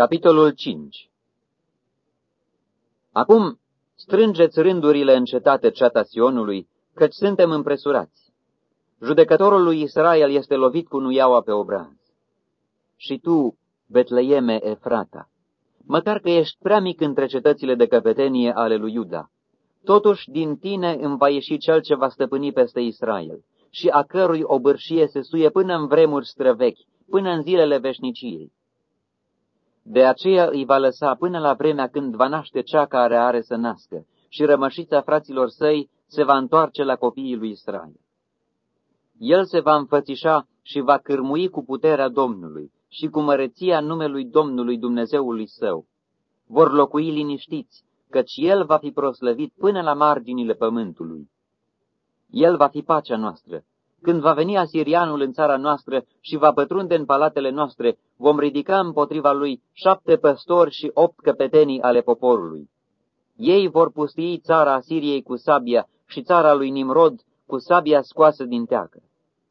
Capitolul 5 Acum strângeți rândurile încetate ceata Sionului, căci suntem împresurați. Judecătorul lui Israel este lovit cu nuiaua pe obraz. Și tu, Betleieme Efrata, măcar că ești prea mic între cetățile de căpetenie ale lui Iuda, totuși din tine îmi va ieși cel ce va stăpâni peste Israel și a cărui obârșie se suie până în vremuri străvechi, până în zilele veșniciei. De aceea îi va lăsa până la vremea când va naște cea care are să nască și rămășița fraților săi se va întoarce la copiii lui Israel. El se va înfățișa și va cârmui cu puterea Domnului și cu măreția numelui Domnului Dumnezeului său. Vor locui liniștiți, căci El va fi proslăvit până la marginile pământului. El va fi pacea noastră. Când va veni asirianul în țara noastră și va pătrunde în palatele noastre, vom ridica împotriva lui șapte păstori și opt căpetenii ale poporului. Ei vor pustii țara Asiriei cu sabia și țara lui Nimrod cu sabia scoasă din teacă.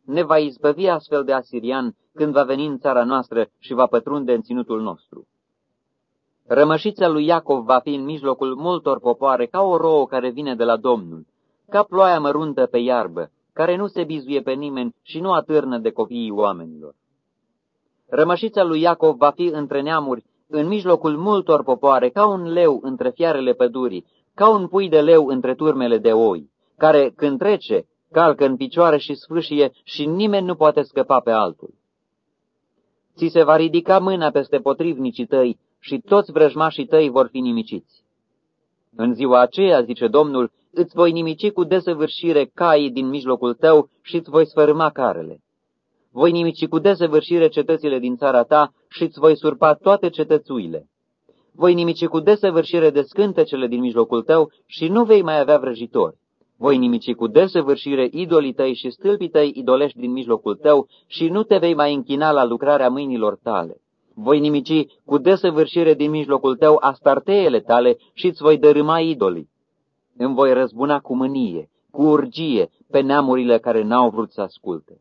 Ne va izbăvi astfel de asirian când va veni în țara noastră și va pătrunde în ținutul nostru. Rămășița lui Iacov va fi în mijlocul multor popoare ca o rouă care vine de la Domnul, ca ploaia măruntă pe iarbă, care nu se bizuie pe nimeni și nu atârnă de copiii oamenilor. Rămășița lui Iacov va fi între neamuri, în mijlocul multor popoare, ca un leu între fiarele pădurii, ca un pui de leu între turmele de oi, care, când trece, calcă în picioare și sfâșie și nimeni nu poate scăpa pe altul. Ți se va ridica mâna peste potrivnicii tăi și toți vrăjmașii tăi vor fi nimiciți. În ziua aceea, zice Domnul, îți voi nimici cu desăvârșire caii din mijlocul tău și îți voi sfărâma carele. Voi nimici cu desăvârșire cetățile din țara ta și îți voi surpa toate cetățuile. Voi nimici cu desăvârșire de scântecele din mijlocul tău și nu vei mai avea vrăjitori. Voi nimici cu desăvârșire idolii tăi și stâlpii tăi idolești din mijlocul tău și nu te vei mai închina la lucrarea mâinilor tale. Voi nimici cu desăvârșire din mijlocul tău astarteele tale și îți voi dărâma idolii. Îmi voi răzbuna cu mânie, cu urgie, pe neamurile care n-au vrut să asculte.